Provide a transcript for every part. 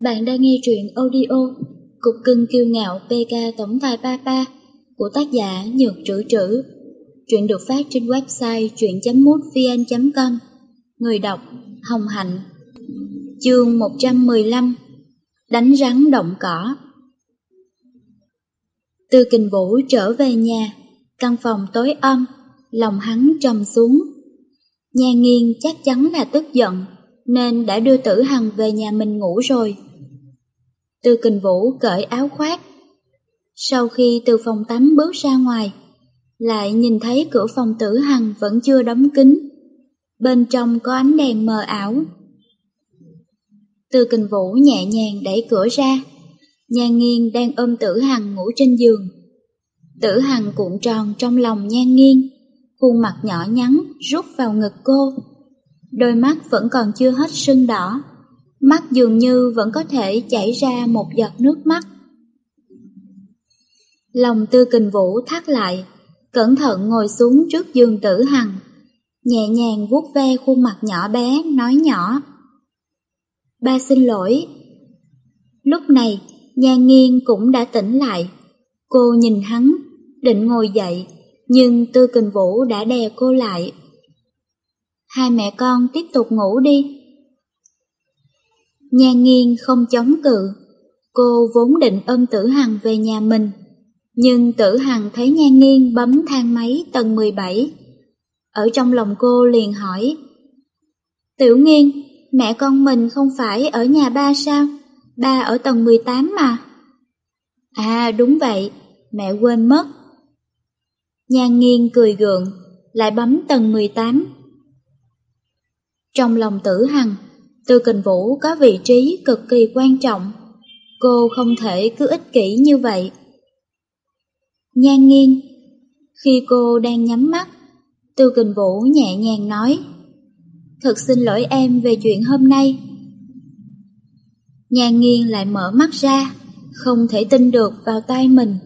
Bạn đang nghe truyện audio Cục cưng kiêu ngạo PK Tổng tài Papa của tác giả Nhược Trữ Trữ. Truyện được phát trên website truyện.mútvn.com Người đọc Hồng Hạnh Chương 115 Đánh rắn động cỏ từ Kình Vũ trở về nhà, căn phòng tối âm, lòng hắn trầm xuống. Nhà nghiêng chắc chắn là tức giận, nên đã đưa tử hằng về nhà mình ngủ rồi. Tư kình vũ cởi áo khoác. Sau khi từ phòng tắm bước ra ngoài, lại nhìn thấy cửa phòng tử hằng vẫn chưa đóng kín. Bên trong có ánh đèn mờ ảo. Tư kình vũ nhẹ nhàng đẩy cửa ra. Nhan Nghiên đang ôm tử hằng ngủ trên giường. Tử hằng cuộn tròn trong lòng nhan Nghiên, khuôn mặt nhỏ nhắn rút vào ngực cô. Đôi mắt vẫn còn chưa hết sưng đỏ, mắt dường như vẫn có thể chảy ra một giọt nước mắt. Lòng tư kình vũ thắt lại, cẩn thận ngồi xuống trước giường tử hằng, nhẹ nhàng vuốt ve khuôn mặt nhỏ bé, nói nhỏ. Ba xin lỗi. Lúc này, nhà nghiên cũng đã tỉnh lại. Cô nhìn hắn, định ngồi dậy, nhưng tư kình vũ đã đè cô lại. Hai mẹ con tiếp tục ngủ đi. Nhan nghiên không chống cự, cô vốn định ôm tử hằng về nhà mình, nhưng tử hằng thấy nhan nghiên bấm thang máy tầng 17. Ở trong lòng cô liền hỏi, Tiểu nghiên, mẹ con mình không phải ở nhà ba sao? Ba ở tầng 18 mà. À đúng vậy, mẹ quên mất. Nhan nghiên cười gượng, lại bấm tầng 18. Trong lòng tử hằng, Tư Kình Vũ có vị trí cực kỳ quan trọng. Cô không thể cứ ích kỷ như vậy. Nhan nghiêng Khi cô đang nhắm mắt, Tư Kình Vũ nhẹ nhàng nói Thật xin lỗi em về chuyện hôm nay. Nhan nghiêng lại mở mắt ra, không thể tin được vào tay mình.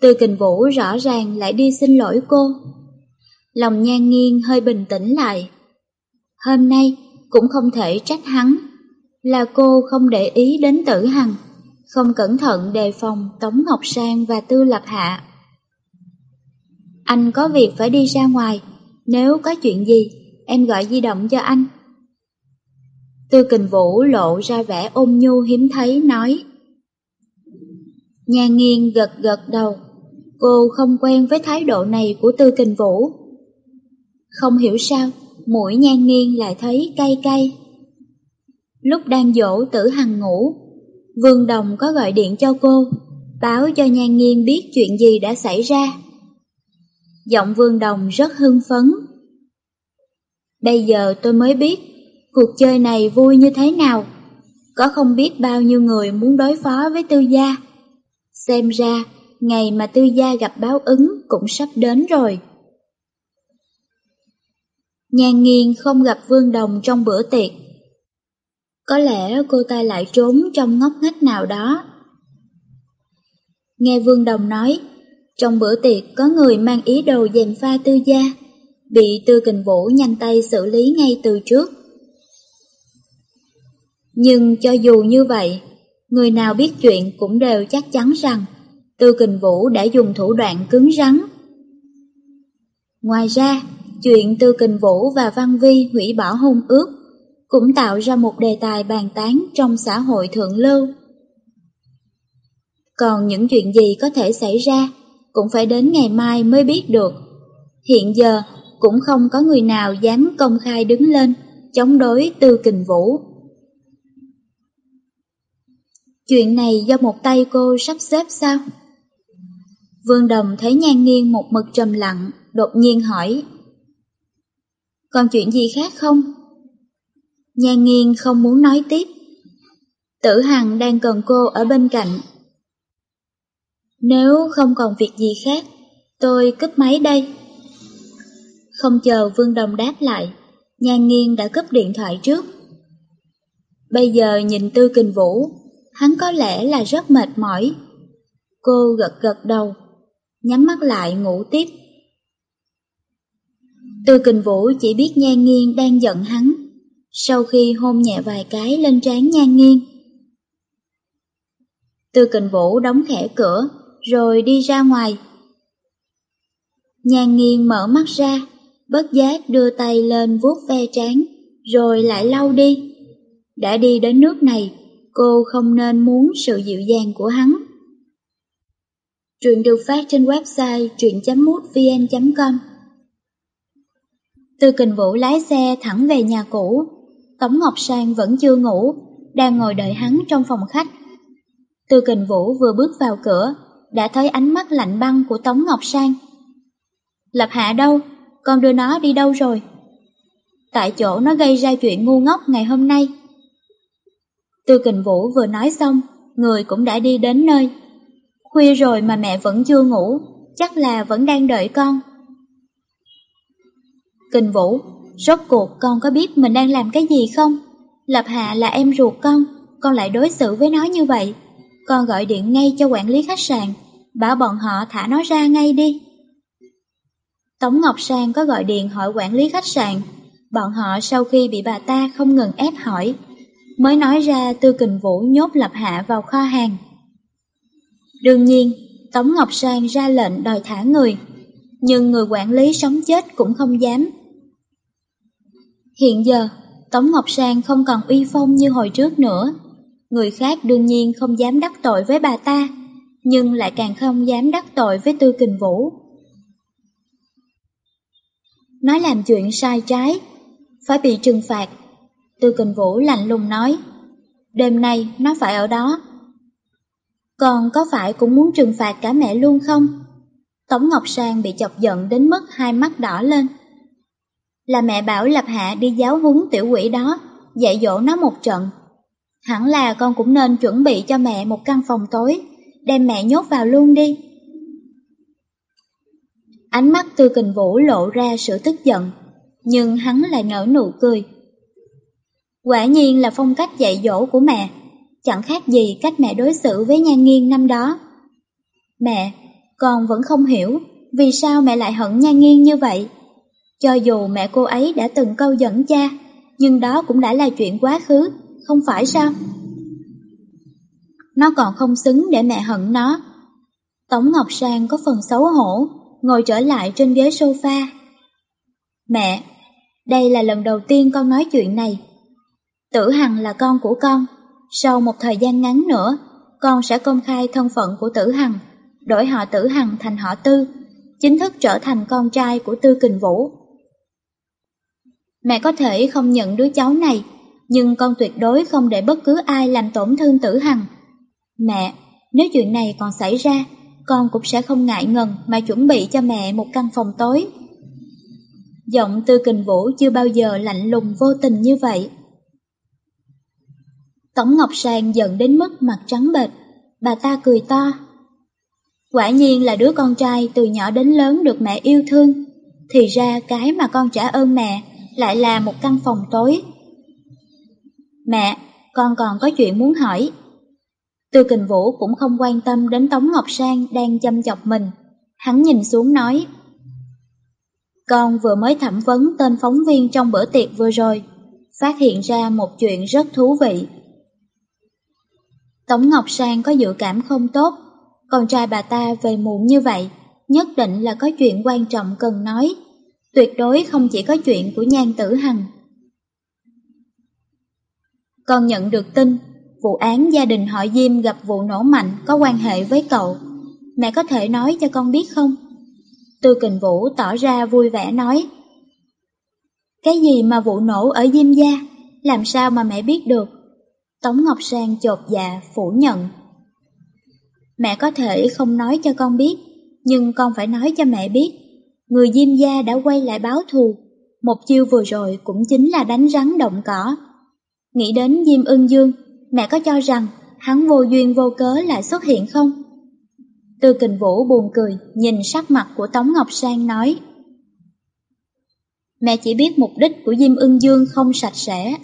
Tư Kình Vũ rõ ràng lại đi xin lỗi cô. Lòng nhan nghiêng hơi bình tĩnh lại. Hôm nay, cũng không thể trách hắn. Là cô không để ý đến tử hằng, không cẩn thận đề phòng Tống Ngọc Sang và Tư Lập Hạ. Anh có việc phải đi ra ngoài, nếu có chuyện gì, em gọi di động cho anh. Tư Kình Vũ lộ ra vẻ ôn nhu hiếm thấy nói. Nhà nghiêng gật gật đầu, cô không quen với thái độ này của Tư Kình Vũ. Không hiểu sao, mũi nhan nghiêng lại thấy cay cay. Lúc đang dỗ tử hằng ngủ, Vương Đồng có gọi điện cho cô, báo cho nhan nghiêng biết chuyện gì đã xảy ra. Giọng Vương Đồng rất hưng phấn. Bây giờ tôi mới biết, cuộc chơi này vui như thế nào. Có không biết bao nhiêu người muốn đối phó với tư gia. Xem ra, ngày mà tư gia gặp báo ứng cũng sắp đến rồi. Nhan nghiên không gặp Vương Đồng trong bữa tiệc. Có lẽ cô ta lại trốn trong ngóc ngách nào đó. Nghe Vương Đồng nói, trong bữa tiệc có người mang ý đồ dèm pha tư gia, bị tư kình vũ nhanh tay xử lý ngay từ trước. Nhưng cho dù như vậy, người nào biết chuyện cũng đều chắc chắn rằng Tư Kình Vũ đã dùng thủ đoạn cứng rắn. Ngoài ra, Chuyện Tư Kình Vũ và Văn Vi hủy bỏ hôn ước cũng tạo ra một đề tài bàn tán trong xã hội thượng lưu. Còn những chuyện gì có thể xảy ra cũng phải đến ngày mai mới biết được. Hiện giờ cũng không có người nào dám công khai đứng lên chống đối Tư Kình Vũ. Chuyện này do một tay cô sắp xếp sao? Vương Đồng thấy nhan nghiêng một mực trầm lặng, đột nhiên hỏi. Còn chuyện gì khác không? Nhan nghiên không muốn nói tiếp. Tử Hằng đang cần cô ở bên cạnh. Nếu không còn việc gì khác, tôi cúp máy đây. Không chờ Vương Đồng đáp lại, Nhan nghiên đã cúp điện thoại trước. Bây giờ nhìn Tư Kình Vũ, hắn có lẽ là rất mệt mỏi. Cô gật gật đầu, nhắm mắt lại ngủ tiếp. Tư kình vũ chỉ biết nhan nghiêng đang giận hắn. Sau khi hôn nhẹ vài cái lên trán nhan nghiêng, Tư kình vũ đóng khẽ cửa, rồi đi ra ngoài. Nhan nghiêng mở mắt ra, bất giác đưa tay lên vuốt ve trán, rồi lại lau đi. Đã đi đến nước này, cô không nên muốn sự dịu dàng của hắn. Truyện được phát trên website truyện.mútvn.com Tư Kình Vũ lái xe thẳng về nhà cũ. Tống Ngọc Sang vẫn chưa ngủ, đang ngồi đợi hắn trong phòng khách. Tư Kình Vũ vừa bước vào cửa, đã thấy ánh mắt lạnh băng của Tống Ngọc Sang. Lập Hạ đâu? Con đưa nó đi đâu rồi? Tại chỗ nó gây ra chuyện ngu ngốc ngày hôm nay. Tư Kình Vũ vừa nói xong, người cũng đã đi đến nơi. Khuya rồi mà mẹ vẫn chưa ngủ, chắc là vẫn đang đợi con. Kinh Vũ, rốt cuộc con có biết mình đang làm cái gì không? Lập Hạ là em ruột con, con lại đối xử với nó như vậy. Con gọi điện ngay cho quản lý khách sạn, bảo bọn họ thả nó ra ngay đi. Tống Ngọc Sang có gọi điện hỏi quản lý khách sạn, bọn họ sau khi bị bà ta không ngừng ép hỏi, mới nói ra Tư Kình Vũ nhốt Lập Hạ vào kho hàng. Đương nhiên, Tống Ngọc Sang ra lệnh đòi thả người, nhưng người quản lý sống chết cũng không dám. Hiện giờ, Tống Ngọc Sang không còn uy phong như hồi trước nữa. Người khác đương nhiên không dám đắc tội với bà ta, nhưng lại càng không dám đắc tội với Tư Kình Vũ. Nói làm chuyện sai trái, phải bị trừng phạt. Tư Kình Vũ lạnh lùng nói, đêm nay nó phải ở đó. Còn có phải cũng muốn trừng phạt cả mẹ luôn không? Tống Ngọc Sang bị chọc giận đến mức hai mắt đỏ lên. Là mẹ bảo Lập Hạ đi giáo huấn tiểu quỷ đó, dạy dỗ nó một trận. Hẳn là con cũng nên chuẩn bị cho mẹ một căn phòng tối, đem mẹ nhốt vào luôn đi. Ánh mắt Tư Kình Vũ lộ ra sự tức giận, nhưng hắn lại nở nụ cười. Quả nhiên là phong cách dạy dỗ của mẹ, chẳng khác gì cách mẹ đối xử với Nhan Nghiên năm đó. Mẹ, con vẫn không hiểu vì sao mẹ lại hận Nhan Nghiên như vậy. Cho dù mẹ cô ấy đã từng câu dẫn cha, nhưng đó cũng đã là chuyện quá khứ, không phải sao? Nó còn không xứng để mẹ hận nó. Tống Ngọc Sang có phần xấu hổ, ngồi trở lại trên ghế sofa. Mẹ, đây là lần đầu tiên con nói chuyện này. Tử Hằng là con của con, sau một thời gian ngắn nữa, con sẽ công khai thân phận của Tử Hằng, đổi họ Tử Hằng thành họ Tư, chính thức trở thành con trai của Tư Kình Vũ. Mẹ có thể không nhận đứa cháu này, nhưng con tuyệt đối không để bất cứ ai làm tổn thương Tử Hằng. Mẹ, nếu chuyện này còn xảy ra, con cũng sẽ không ngại ngần mà chuẩn bị cho mẹ một căn phòng tối. Giọng Tư Kình Vũ chưa bao giờ lạnh lùng vô tình như vậy. tổng Ngọc Sàng giận đến mức mặt trắng bệch, bà ta cười to. Quả nhiên là đứa con trai từ nhỏ đến lớn được mẹ yêu thương, thì ra cái mà con trả ơn mẹ lại là một căn phòng tối. Mẹ, con còn có chuyện muốn hỏi. Tư Kình Vũ cũng không quan tâm đến Tống Ngọc Sang đang chăm chọc mình. Hắn nhìn xuống nói. Con vừa mới thẩm vấn tên phóng viên trong bữa tiệc vừa rồi, phát hiện ra một chuyện rất thú vị. Tống Ngọc Sang có dự cảm không tốt, con trai bà ta về muộn như vậy, nhất định là có chuyện quan trọng cần nói. Tuyệt đối không chỉ có chuyện của nhan tử hằng. Con nhận được tin, vụ án gia đình họ Diêm gặp vụ nổ mạnh có quan hệ với cậu. Mẹ có thể nói cho con biết không? Tư Kình Vũ tỏ ra vui vẻ nói. Cái gì mà vụ nổ ở Diêm Gia, làm sao mà mẹ biết được? Tống Ngọc Sang chột dạ phủ nhận. Mẹ có thể không nói cho con biết, nhưng con phải nói cho mẹ biết. Người Diêm Gia đã quay lại báo thù, một chiêu vừa rồi cũng chính là đánh rắn động cỏ. Nghĩ đến Diêm Ưng Dương, mẹ có cho rằng hắn vô duyên vô cớ lại xuất hiện không? Tư Kình Vũ buồn cười, nhìn sắc mặt của Tống Ngọc Sang nói. Mẹ chỉ biết mục đích của Diêm Ưng Dương không sạch sẽ.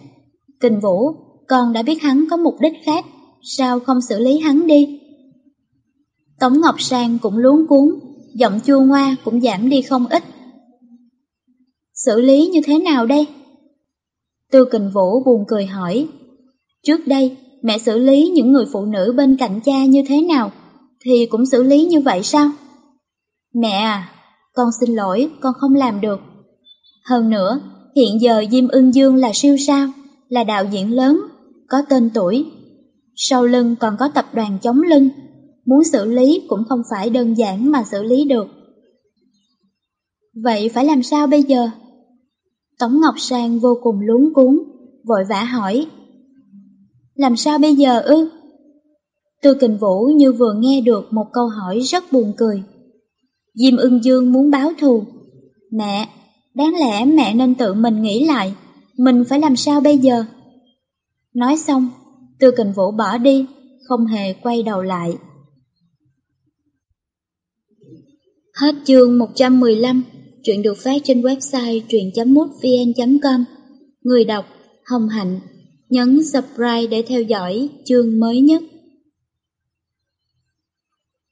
Kình Vũ, con đã biết hắn có mục đích khác, sao không xử lý hắn đi? Tống Ngọc Sang cũng luống cuốn, giọng chua ngoa cũng giảm đi không ít. Xử lý như thế nào đây? Tư Kình Vũ buồn cười hỏi. Trước đây, mẹ xử lý những người phụ nữ bên cạnh cha như thế nào, thì cũng xử lý như vậy sao? Mẹ à, con xin lỗi, con không làm được. Hơn nữa, hiện giờ Diêm Ưng Dương là siêu sao, là đạo diễn lớn, có tên tuổi. Sau lưng còn có tập đoàn chống lưng, muốn xử lý cũng không phải đơn giản mà xử lý được. Vậy phải làm sao bây giờ? Tống Ngọc Sang vô cùng luống cuốn, vội vã hỏi. Làm sao bây giờ ư? Tư Kình Vũ như vừa nghe được một câu hỏi rất buồn cười. Diêm ưng dương muốn báo thù. Mẹ, đáng lẽ mẹ nên tự mình nghĩ lại, mình phải làm sao bây giờ? Nói xong, Tư Kình Vũ bỏ đi, không hề quay đầu lại. Hết chương 115, chuyện được phát trên website truyện.mútvn.com. Người đọc Hồng Hạnh, nhấn subscribe để theo dõi chương mới nhất.